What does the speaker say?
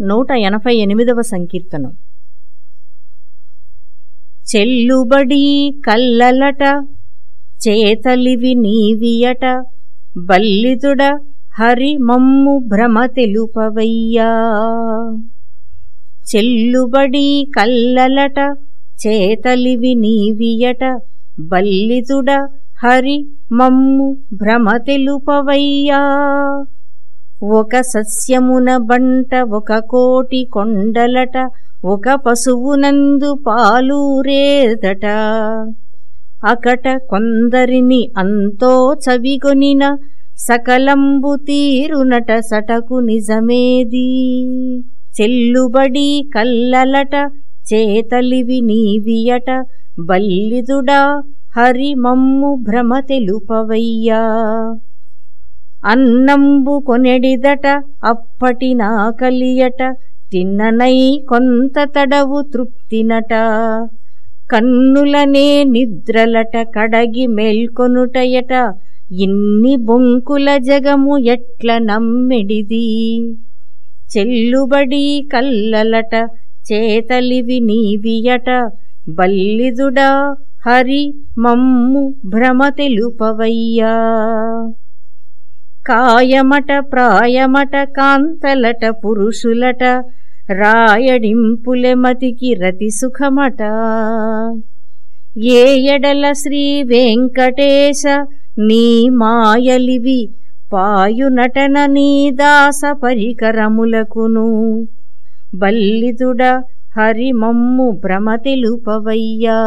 నూట ఎనభై ఎనిమిదవ సంకీర్తనం. చెల్లుబడి కల్లలట చేతలివి నీవియట బల్లితుడ హరి మమ్ము భ్రమ తెలుపవయ్యా. చెల్లుబడి కల్లలట చేతలివి నీవియట బల్లితుడ హరి మమ్ము భ్రమ తెలుపవయ్యా. ఒక సస్యమున బంట ఒక కోటి కొండలట ఒక పశువునందు పాలూరేదట అకట కొందరిని అంతో చవిగొనిన సకలంబు తీరునట సటకు నిజమేది? చెల్లుబడి కల్లలట చేతలివి నీవియట బల్లిదుడా హరి మమ్ము భ్రమ తెలుపవయ్యా. అన్నంబు కొనెడిదట అప్పటి నా కలియట తిన్ననై కొంత తడవు తృప్తినట. కన్నులనే నిద్రలట కడగి మేల్కొనుటయట ఇన్ని బొంకుల జగము ఎట్ల నమ్మెడిది? చెల్లుబడి కల్లలట చేతలివి నీవియట బల్లిదుడా హరి మమ్ము భ్రమ తెలుపవయ్యా. కాయమట ప్రాయమట కాంతలట పురుషులట రాయడింపులెమతికి రతి సుఖమట. ఏ ఎడల శ్రీ వెంకటేశ నీ మాయలివి పాయునటన నీ దాస పరికరములకును. బల్లిదుడ హరిమమ్ము భ్రమ తెలుపవయ్యా.